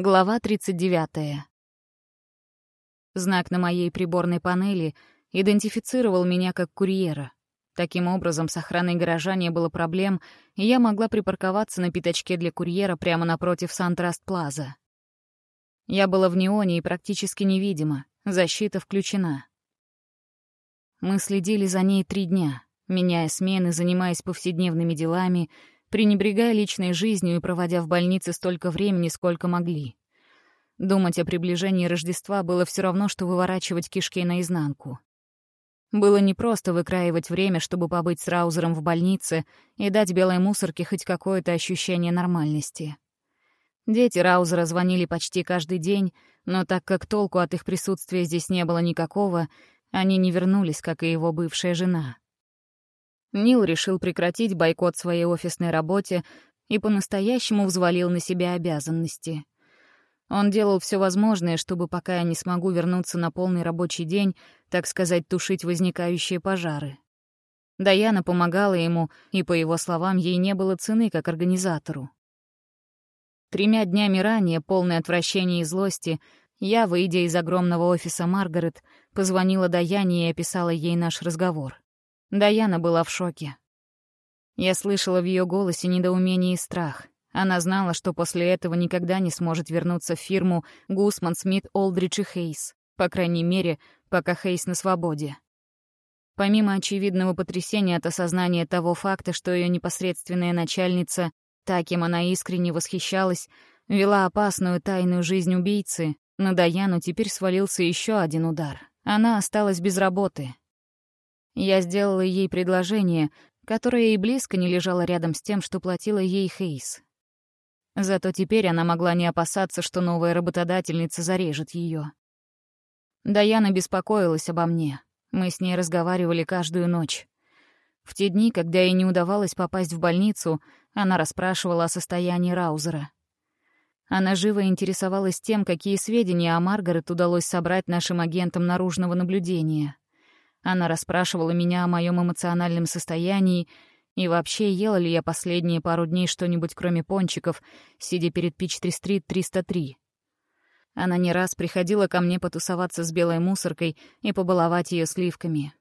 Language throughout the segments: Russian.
Глава 39. Знак на моей приборной панели идентифицировал меня как курьера. Таким образом, с охраной гаража не было проблем, и я могла припарковаться на пятачке для курьера прямо напротив Сантраст-Плаза. Я была в неоне и практически невидима, защита включена. Мы следили за ней три дня, меняя смены, занимаясь повседневными делами — пренебрегая личной жизнью и проводя в больнице столько времени, сколько могли. Думать о приближении Рождества было все равно, что выворачивать кишки наизнанку. Было непросто выкраивать время, чтобы побыть с Раузером в больнице и дать белой мусорке хоть какое-то ощущение нормальности. Дети Раузера звонили почти каждый день, но так как толку от их присутствия здесь не было никакого, они не вернулись, как и его бывшая жена. Нил решил прекратить бойкот своей офисной работе и по-настоящему взвалил на себя обязанности. Он делал все возможное, чтобы, пока я не смогу вернуться на полный рабочий день, так сказать, тушить возникающие пожары. Даяна помогала ему, и, по его словам, ей не было цены как организатору. Тремя днями ранее, полное отвращения и злости, я, выйдя из огромного офиса Маргарет, позвонила Даяне и описала ей наш разговор. Даяна была в шоке. Я слышала в ее голосе недоумение и страх. Она знала, что после этого никогда не сможет вернуться в фирму Гусман, Смит, Олдридж и Хейс. По крайней мере, пока Хейс на свободе. Помимо очевидного потрясения от осознания того факта, что ее непосредственная начальница, та, кем она искренне восхищалась, вела опасную тайную жизнь убийцы, на Даяну теперь свалился еще один удар. Она осталась без работы, я сделала ей предложение, которое и близко не лежало рядом с тем, что платила ей Хейс. Зато теперь она могла не опасаться, что новая работодательница зарежет ее. Даяна беспокоилась обо мне. Мы с ней разговаривали каждую ночь. В те дни, когда ей не удавалось попасть в больницу, она расспрашивала о состоянии Раузера. Она живо интересовалась тем, какие сведения о Маргарет удалось собрать нашим агентам наружного наблюдения. Она расспрашивала меня о моем эмоциональном состоянии и вообще, ела ли я последние пару дней что-нибудь кроме пончиков, сидя перед Пичтри-стрит 303. Она не раз приходила ко мне потусоваться с белой мусоркой и побаловать ее сливками.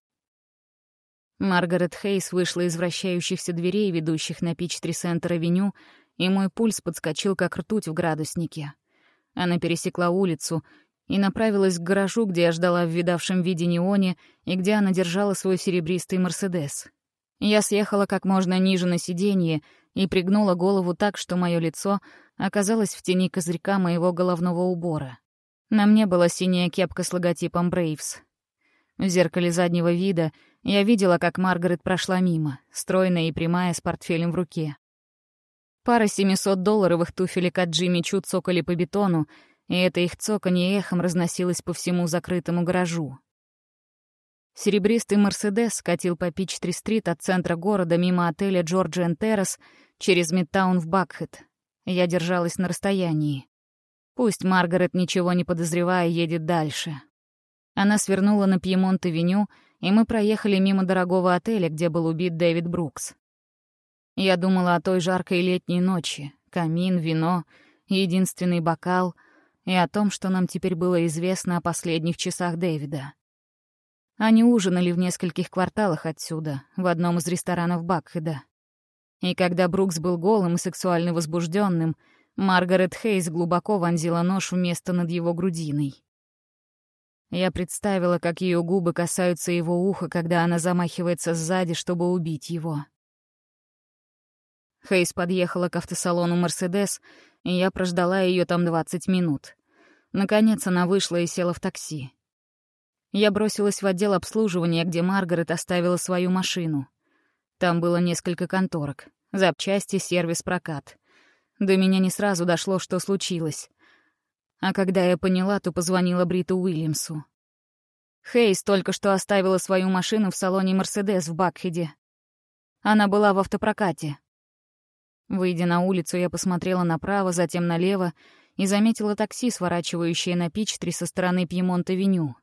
Маргарет Хейс вышла из вращающихся дверей, ведущих на Пичтри-Центр-авеню, и мой пульс подскочил, как ртуть в градуснике. Она пересекла улицу и направилась к гаражу, где я ждала в видавшем виде неоне и где она держала свой серебристый «Мерседес». Я съехала как можно ниже на сиденье и пригнула голову так, что мое лицо оказалось в тени козырька моего головного убора. На мне была синяя кепка с логотипом «Брейвс». В зеркале заднего вида я видела, как Маргарет прошла мимо, стройная и прямая, с портфелем в руке. Пара 700-долларовых туфелек от Джимми Чу цокали по бетону, и это их цоканье эхом разносилось по всему закрытому гаражу. Серебристый «Мерседес» катил по Пич-3-стрит от центра города мимо отеля «Джорджиан Террас» через Мидтаун в Бакхед. Я держалась на расстоянии. Пусть Маргарет, ничего не подозревая, едет дальше. Она свернула на Пьемонт-авеню, и мы проехали мимо дорогого отеля, где был убит Дэвид Брукс. Я думала о той жаркой летней ночи. Камин, вино, единственный бокал — и о том, что нам теперь было известно о последних часах Дэвида. Они ужинали в нескольких кварталах отсюда, в одном из ресторанов Бакхеда. И когда Брукс был голым и сексуально возбужденным, Маргарет Хейс глубоко вонзила нож в место над его грудиной. Я представила, как ее губы касаются его уха, когда она замахивается сзади, чтобы убить его. Хейс подъехала к автосалону «Мерседес», и я прождала ее там 20 минут. Наконец она вышла и села в такси. Я бросилась в отдел обслуживания, где Маргарет оставила свою машину. Там было несколько конторок. Запчасти, сервис, прокат. До меня не сразу дошло, что случилось. А когда я поняла, то позвонила Бриту Уильямсу. Хейс только что оставила свою машину в салоне «Мерседес» в Бакхеде. Она была в автопрокате. Выйдя на улицу, я посмотрела направо, затем налево и заметила такси, сворачивающее на Пичтри со стороны Пьемонт-авеню.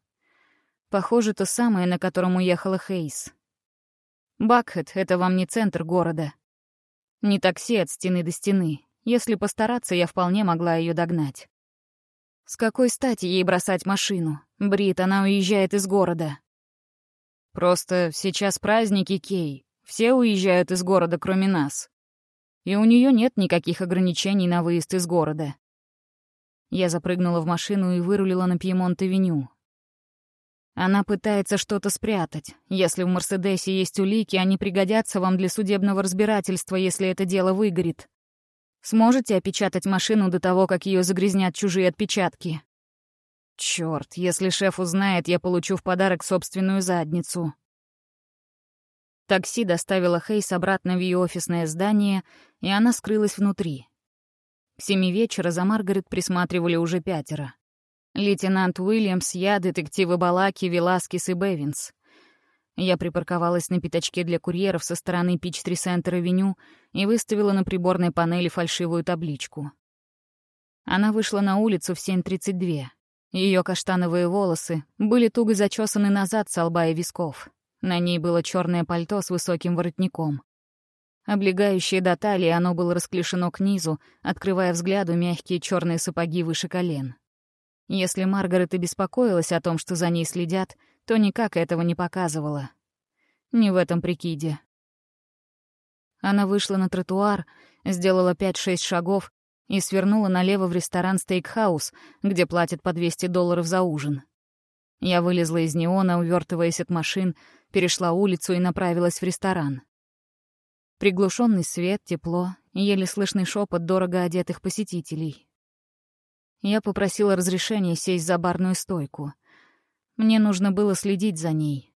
Похоже, то самое, на котором уехала Хейс. Бакхед — это вам не центр города. Не такси от стены до стены. Если постараться, я вполне могла ее догнать. С какой стати ей бросать машину? Брит, она уезжает из города. Просто сейчас праздники, Кей. Все уезжают из города, кроме нас. И у нее нет никаких ограничений на выезд из города. Я запрыгнула в машину и вырулила на Пьемонт-авеню. Она пытается что-то спрятать. Если в Мерседесе есть улики, они пригодятся вам для судебного разбирательства, если это дело выгорит. Сможете опечатать машину до того, как ее загрязнят чужие отпечатки? Черт, если шеф узнает, я получу в подарок собственную задницу. Такси доставило Хейс обратно в ее офисное здание, и она скрылась внутри. К семи вечера за Маргарет присматривали уже пятеро. Лейтенант Уильямс, я, детективы Балаки, Веласкис и Бевинс. Я припарковалась на пятачке для курьеров со стороны Пич-3 Центр-авеню и выставила на приборной панели фальшивую табличку. Она вышла на улицу в 7.32. Ее каштановые волосы были туго зачесаны назад с лба и висков. На ней было черное пальто с высоким воротником. Облегающее до талии, оно было расклешено к низу, открывая взгляду мягкие черные сапоги выше колен. Если Маргарет и беспокоилась о том, что за ней следят, то никак этого не показывала. Не в этом прикиде. Она вышла на тротуар, сделала пять-шесть шагов и свернула налево в ресторан «Стейкхаус», где платят по 200 долларов за ужин. Я вылезла из неона, увертываясь от машин, перешла улицу и направилась в ресторан. Приглушенный свет, тепло, еле слышный шепот дорого одетых посетителей. Я попросила разрешения сесть за барную стойку. Мне нужно было следить за ней.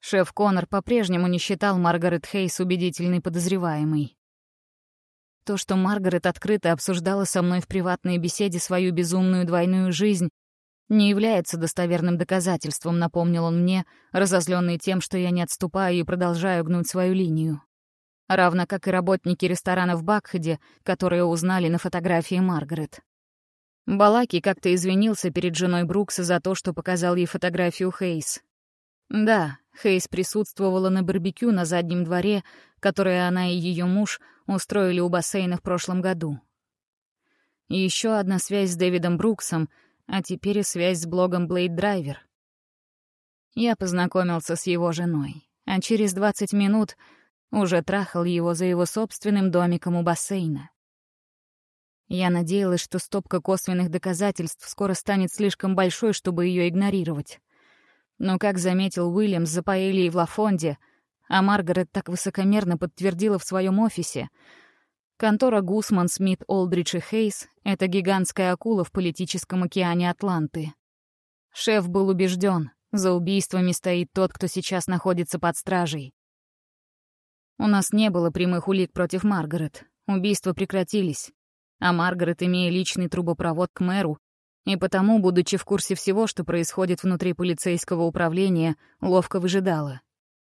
Шеф Коннор по-прежнему не считал Маргарет Хейс убедительной подозреваемой. То, что Маргарет открыто обсуждала со мной в приватной беседе свою безумную двойную жизнь, не является достоверным доказательством, напомнил он мне, разозленный тем, что я не отступаю и продолжаю гнуть свою линию. Равно как и работники ресторана в Бакхеде, которые узнали на фотографии Маргарет. Балаки как-то извинился перед женой Брукса за то, что показал ей фотографию Хейс. Да, Хейс присутствовала на барбекю на заднем дворе, которое она и ее муж устроили у бассейна в прошлом году. Еще одна связь с Дэвидом Бруксом, а теперь и связь с блогом Blade Driver. Я познакомился с его женой, а через 20 минут уже трахал его за его собственным домиком у бассейна. Я надеялась, что стопка косвенных доказательств скоро станет слишком большой, чтобы ее игнорировать. Но, как заметил Уильямс за Паэлией в Лафонде, а Маргарет так высокомерно подтвердила в своем офисе, контора Гусман, Смит, Олдридж и Хейс — это гигантская акула в политическом океане Атланты. Шеф был убежден, за убийствами стоит тот, кто сейчас находится под стражей. У нас не было прямых улик против Маргарет. Убийства прекратились а Маргарет, имея личный трубопровод к мэру, и потому, будучи в курсе всего, что происходит внутри полицейского управления, ловко выжидала.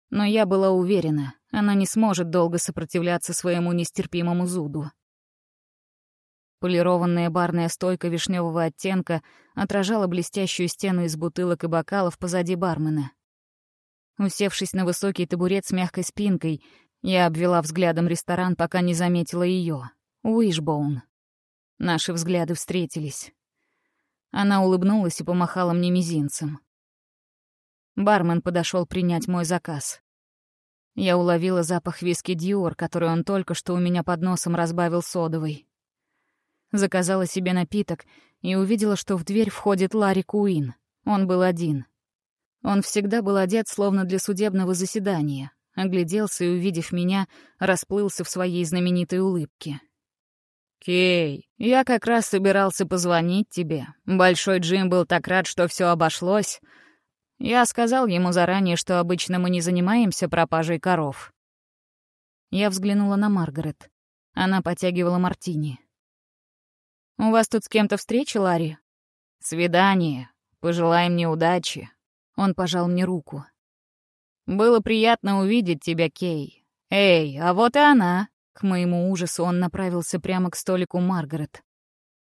Но я была уверена, она не сможет долго сопротивляться своему нестерпимому зуду. Полированная барная стойка вишневого оттенка отражала блестящую стену из бутылок и бокалов позади бармена. Усевшись на высокий табурет с мягкой спинкой, я обвела взглядом ресторан, пока не заметила ее. Уишбоун. Наши взгляды встретились. Она улыбнулась и помахала мне мизинцем. Бармен подошел принять мой заказ. Я уловила запах виски Диор, который он только что у меня под носом разбавил содовой. Заказала себе напиток и увидела, что в дверь входит Ларри Куин. Он был один. Он всегда был одет словно для судебного заседания. Огляделся и, увидев меня, расплылся в своей знаменитой улыбке. «Кей, я как раз собирался позвонить тебе. Большой Джим был так рад, что все обошлось. Я сказал ему заранее, что обычно мы не занимаемся пропажей коров». Я взглянула на Маргарет. Она потягивала мартини. «У вас тут с кем-то встреча, Ларри?» «Свидание. Пожелай мне удачи». Он пожал мне руку. «Было приятно увидеть тебя, Кей. Эй, а вот и она!» К моему ужасу он направился прямо к столику Маргарет.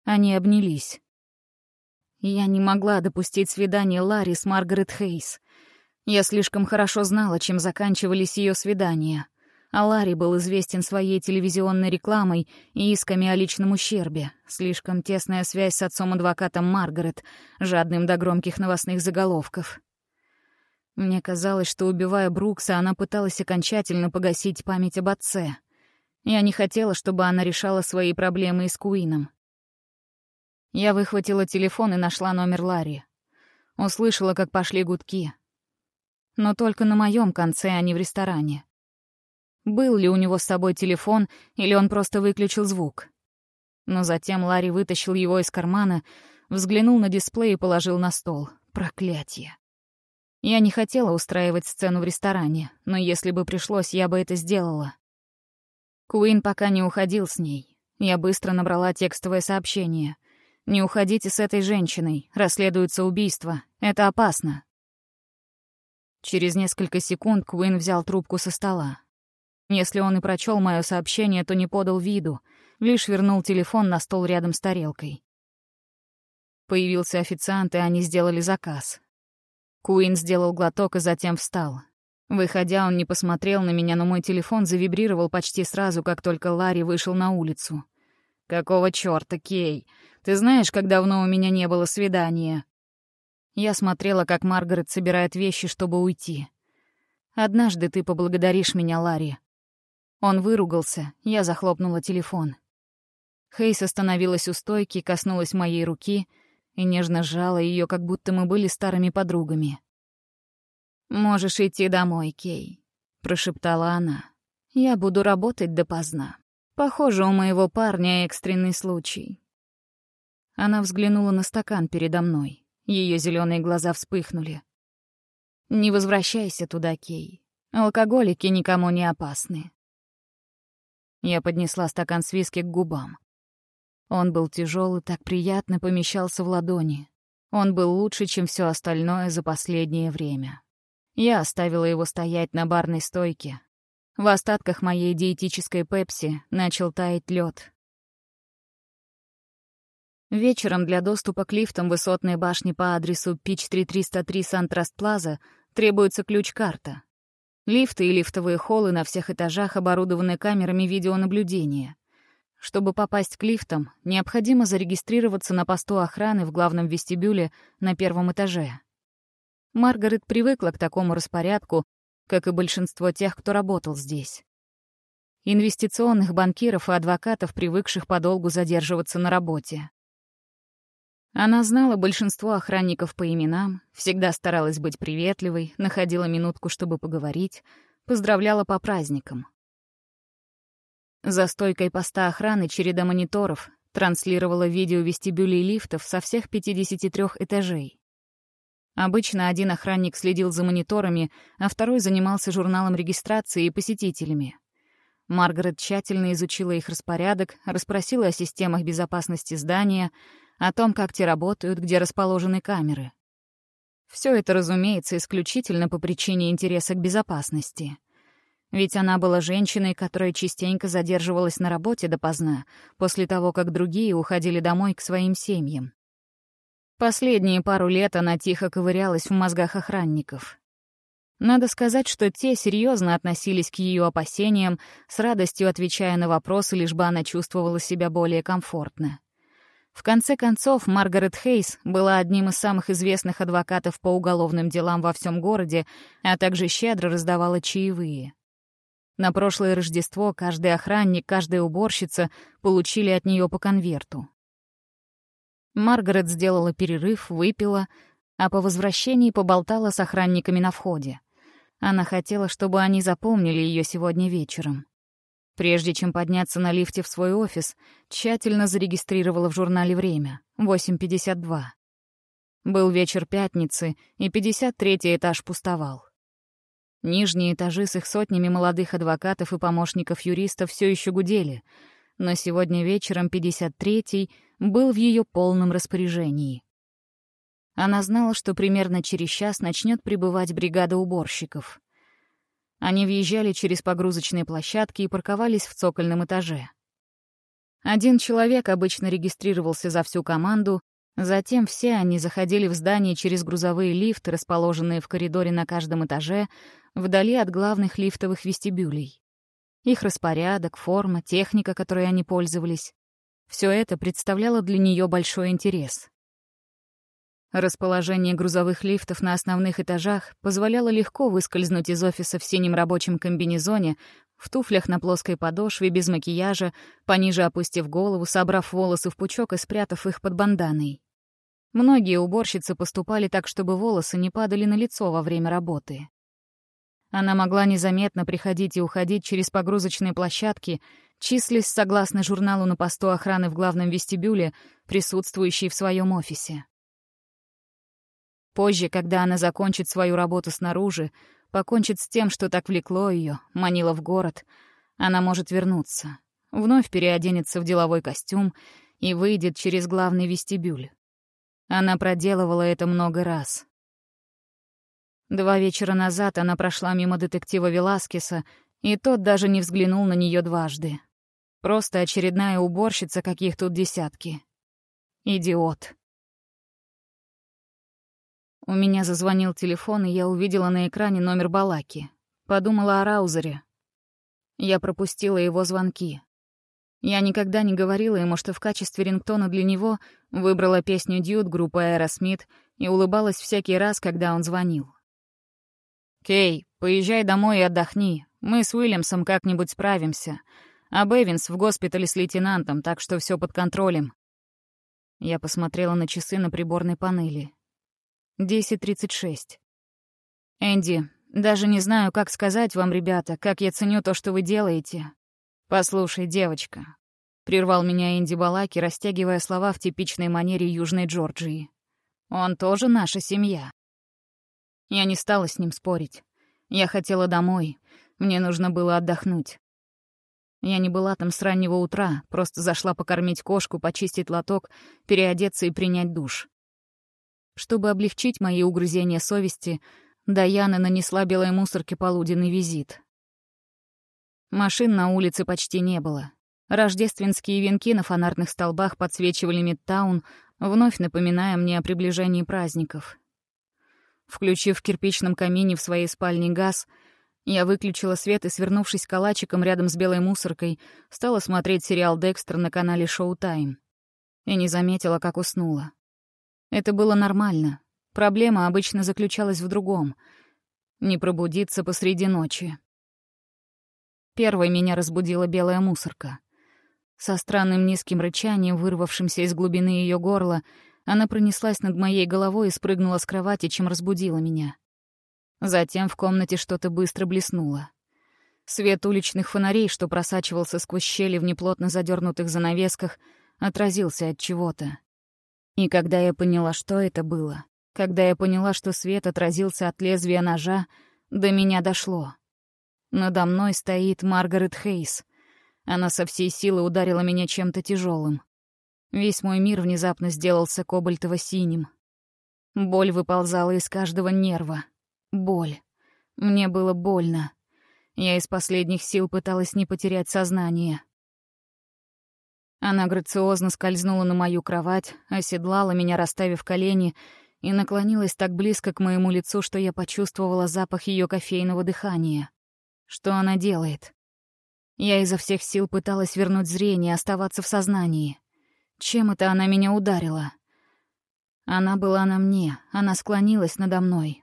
Они обнялись. Я не могла допустить свидание Ларри с Маргарет Хейс. Я слишком хорошо знала, чем заканчивались ее свидания. А Ларри был известен своей телевизионной рекламой и исками о личном ущербе. Слишком тесная связь с отцом-адвокатом Маргарет, жадным до громких новостных заголовков. Мне казалось, что, убивая Брукса, она пыталась окончательно погасить память об отце. Я не хотела, чтобы она решала свои проблемы с Куином. Я выхватила телефон и нашла номер Ларри. Услышала, как пошли гудки. Но только на моем конце, а не в ресторане. Был ли у него с собой телефон, или он просто выключил звук? Но затем Ларри вытащил его из кармана, взглянул на дисплей и положил на стол. Проклятие. Я не хотела устраивать сцену в ресторане, но если бы пришлось, я бы это сделала. Куин пока не уходил с ней. Я быстро набрала текстовое сообщение. «Не уходите с этой женщиной. Расследуется убийство. Это опасно». Через несколько секунд Куин взял трубку со стола. Если он и прочел мое сообщение, то не подал виду, лишь вернул телефон на стол рядом с тарелкой. Появился официант, и они сделали заказ. Куин сделал глоток и затем встал. Выходя, он не посмотрел на меня, но мой телефон завибрировал почти сразу, как только Ларри вышел на улицу. «Какого чёрта, Кей? Ты знаешь, как давно у меня не было свидания?» Я смотрела, как Маргарет собирает вещи, чтобы уйти. «Однажды ты поблагодаришь меня, Ларри». Он выругался, я захлопнула телефон. Хейс остановилась у стойки, коснулась моей руки и нежно сжала ее, как будто мы были старыми подругами. «Можешь идти домой, Кей», — прошептала она. «Я буду работать допоздна. Похоже, у моего парня экстренный случай». Она взглянула на стакан передо мной. Ее зеленые глаза вспыхнули. «Не возвращайся туда, Кей. Алкоголики никому не опасны. Я поднесла стакан с виски к губам. Он был тяжелый, так приятно помещался в ладони. Он был лучше, чем все остальное за последнее время. Я оставила его стоять на барной стойке. В остатках моей диетической пепси начал таять лед. Вечером для доступа к лифтам высотной башни по адресу Пич-3303 Сантраст-Плаза требуется ключ-карта. Лифты и лифтовые холлы на всех этажах оборудованы камерами видеонаблюдения. Чтобы попасть к лифтам, необходимо зарегистрироваться на посту охраны в главном вестибюле на первом этаже. Маргарет привыкла к такому распорядку, как и большинство тех, кто работал здесь. Инвестиционных банкиров и адвокатов, привыкших подолгу задерживаться на работе. Она знала большинство охранников по именам, всегда старалась быть приветливой, находила минутку, чтобы поговорить, поздравляла по праздникам. За стойкой поста охраны череда мониторов транслировала видео вестибюлей лифтов со всех 53 этажей. Обычно один охранник следил за мониторами, а второй занимался журналом регистрации и посетителями. Маргарет тщательно изучила их распорядок, расспросила о системах безопасности здания — о том, как те работают, где расположены камеры. Все это, разумеется, исключительно по причине интереса к безопасности. Ведь она была женщиной, которая частенько задерживалась на работе допоздна, после того, как другие уходили домой к своим семьям. Последние пару лет она тихо ковырялась в мозгах охранников. Надо сказать, что те серьезно относились к ее опасениям, с радостью отвечая на вопросы, лишь бы она чувствовала себя более комфортно. В конце концов, Маргарет Хейс была одним из самых известных адвокатов по уголовным делам во всем городе, а также щедро раздавала чаевые. На прошлое Рождество каждый охранник, каждая уборщица получили от нее по конверту. Маргарет сделала перерыв, выпила, а по возвращении поболтала с охранниками на входе. Она хотела, чтобы они запомнили ее сегодня вечером. Прежде чем подняться на лифте в свой офис, тщательно зарегистрировала в журнале «Время» — 8.52. Был вечер пятницы, и 53-й этаж пустовал. Нижние этажи с их сотнями молодых адвокатов и помощников юристов все еще гудели, но сегодня вечером 53-й был в ее полном распоряжении. Она знала, что примерно через час начнет прибывать бригада уборщиков. Они въезжали через погрузочные площадки и парковались в цокольном этаже. Один человек обычно регистрировался за всю команду, затем все они заходили в здание через грузовые лифты, расположенные в коридоре на каждом этаже, вдали от главных лифтовых вестибюлей. Их распорядок, форма, техника, которой они пользовались. Все это представляло для нее большой интерес. Расположение грузовых лифтов на основных этажах позволяло легко выскользнуть из офиса в синем рабочем комбинезоне, в туфлях на плоской подошве, без макияжа, пониже опустив голову, собрав волосы в пучок и спрятав их под банданой. Многие уборщицы поступали так, чтобы волосы не падали на лицо во время работы. Она могла незаметно приходить и уходить через погрузочные площадки, числясь, согласно журналу на посту охраны в главном вестибюле, присутствующей в своем офисе. Позже, когда она закончит свою работу снаружи, покончит с тем, что так влекло ее, манило в город, она может вернуться, вновь переоденется в деловой костюм и выйдет через главный вестибюль. Она проделывала это много раз. Два вечера назад она прошла мимо детектива Веласкеса, и тот даже не взглянул на нее дважды. Просто очередная уборщица, каких тут десятки. Идиот. У меня зазвонил телефон, и я увидела на экране номер Балаки. Подумала о Раузере. Я пропустила его звонки. Я никогда не говорила ему, что в качестве рингтона для него выбрала песню «Dude» группы «Aerosmith» и улыбалась всякий раз, когда он звонил. «Кей, поезжай домой и отдохни. Мы с Уильямсом как-нибудь справимся. А Бэвинс в госпитале с лейтенантом, так что все под контролем». Я посмотрела на часы на приборной панели. 10.36. «Энди, даже не знаю, как сказать вам, ребята, как я ценю то, что вы делаете. Послушай, девочка». Прервал меня Энди Балаки, растягивая слова в типичной манере Южной Джорджии. «Он тоже наша семья». Я не стала с ним спорить. Я хотела домой. Мне нужно было отдохнуть. Я не была там с раннего утра, просто зашла покормить кошку, почистить лоток, переодеться и принять душ. Чтобы облегчить мои угрызения совести, Даяна нанесла белой мусорке полуденный визит. Машин на улице почти не было. Рождественские венки на фонарных столбах подсвечивали Мидтаун, вновь напоминая мне о приближении праздников. Включив в кирпичном камине в своей спальне газ, я выключила свет и, свернувшись калачиком рядом с белой мусоркой, стала смотреть сериал «Декстер» на канале «Шоу-тайм». И не заметила, как уснула. Это было нормально. Проблема обычно заключалась в другом — не пробудиться посреди ночи. Первой меня разбудила белая мусорка. Со странным низким рычанием, вырвавшимся из глубины ее горла, она пронеслась над моей головой и спрыгнула с кровати, чем разбудила меня. Затем в комнате что-то быстро блеснуло. Свет уличных фонарей, что просачивался сквозь щели в неплотно задернутых занавесках, отразился от чего-то. И когда я поняла, что это было, когда я поняла, что свет отразился от лезвия ножа, до меня дошло. Надо мной стоит Маргарет Хейс. Она со всей силы ударила меня чем-то тяжелым. Весь мой мир внезапно сделался кобальтово-синим. Боль выползала из каждого нерва. Боль. Мне было больно. Я из последних сил пыталась не потерять сознание. Она грациозно скользнула на мою кровать, оседлала меня, расставив колени, и наклонилась так близко к моему лицу, что я почувствовала запах ее кофейного дыхания. Что она делает? Я изо всех сил пыталась вернуть зрение, оставаться в сознании. Чем это она меня ударила? Она была на мне, она склонилась надо мной.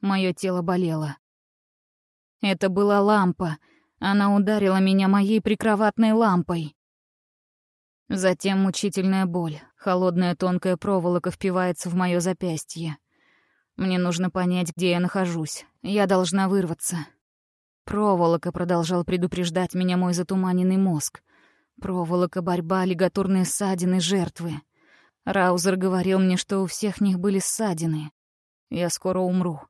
Мое тело болело. Это была лампа. Она ударила меня моей прикроватной лампой. Затем мучительная боль. Холодная тонкая проволока впивается в моё запястье. Мне нужно понять, где я нахожусь. Я должна вырваться. Проволока продолжал предупреждать меня мой затуманенный мозг. Проволока, борьба, лигатурные ссадины, жертвы. Раузер говорил мне, что у всех них были ссадины. Я скоро умру.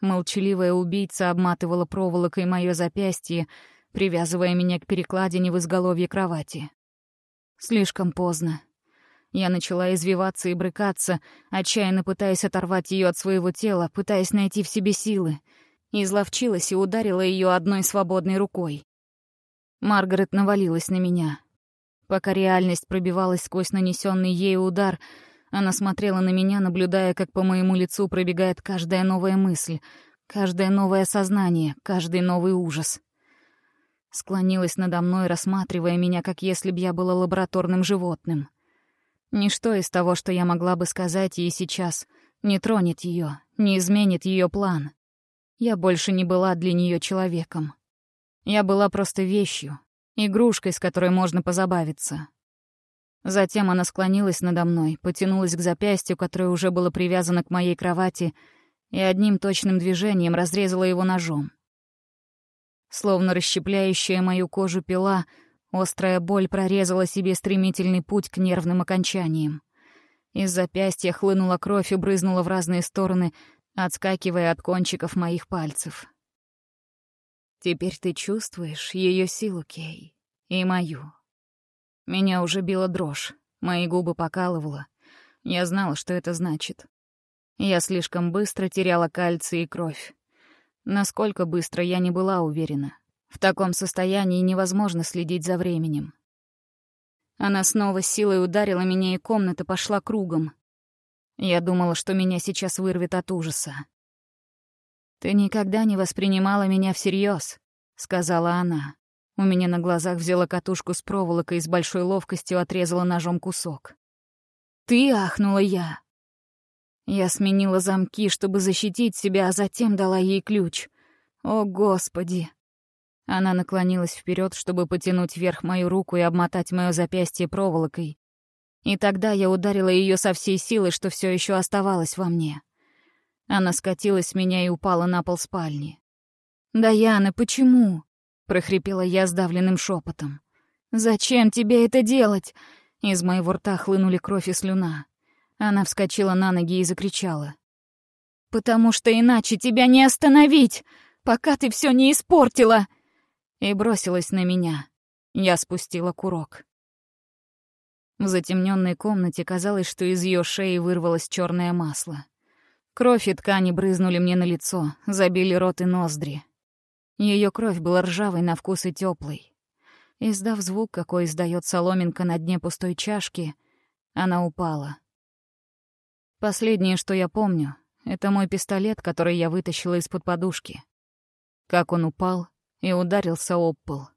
Молчаливая убийца обматывала проволокой моё запястье, привязывая меня к перекладине в изголовье кровати. Слишком поздно. Я начала извиваться и брыкаться, отчаянно пытаясь оторвать ее от своего тела, пытаясь найти в себе силы. Изловчилась и ударила ее одной свободной рукой. Маргарет навалилась на меня. Пока реальность пробивалась сквозь нанесенный ею удар, она смотрела на меня, наблюдая, как по моему лицу пробегает каждая новая мысль, каждое новое сознание, каждый новый ужас. Склонилась надо мной, рассматривая меня, как если б я была лабораторным животным. Ничто из того, что я могла бы сказать ей сейчас, не тронет ее, не изменит ее план. Я больше не была для нее человеком. Я была просто вещью, игрушкой, с которой можно позабавиться. Затем она склонилась надо мной, потянулась к запястью, которое уже было привязано к моей кровати, и одним точным движением разрезала его ножом. Словно расщепляющая мою кожу пила, острая боль прорезала себе стремительный путь к нервным окончаниям. Из запястья хлынула кровь и брызнула в разные стороны, отскакивая от кончиков моих пальцев. Теперь ты чувствуешь ее силу, Кей, и мою. Меня уже била дрожь, мои губы покалывало. Я знала, что это значит. Я слишком быстро теряла кальций и кровь. Насколько быстро, я не была уверена. В таком состоянии невозможно следить за временем. Она снова силой ударила меня, и комната пошла кругом. Я думала, что меня сейчас вырвет от ужаса. «Ты никогда не воспринимала меня всерьез, сказала она. У меня на глазах взяла катушку с проволокой и с большой ловкостью отрезала ножом кусок. «Ты!» — ахнула я. Я сменила замки, чтобы защитить себя, а затем дала ей ключ. О, Господи! Она наклонилась вперед, чтобы потянуть вверх мою руку и обмотать мое запястье проволокой. И тогда я ударила ее со всей силы, что все еще оставалось во мне. Она скатилась с меня и упала на пол спальни. «Даяна, почему?» — прохрипела я сдавленным шепотом. «Зачем тебе это делать?» Из моего рта хлынули кровь и слюна. Она вскочила на ноги и закричала. «Потому что иначе тебя не остановить, пока ты все не испортила!» И бросилась на меня. Я спустила курок. В затемненной комнате казалось, что из ее шеи вырвалось черное масло. Кровь и ткани брызнули мне на лицо, забили рот и ноздри. Ее кровь была ржавой на вкус и теплой. Издав звук, какой издает соломинка на дне пустой чашки, она упала. Последнее, что я помню, это мой пистолет, который я вытащила из-под подушки. Как он упал и ударился об пол.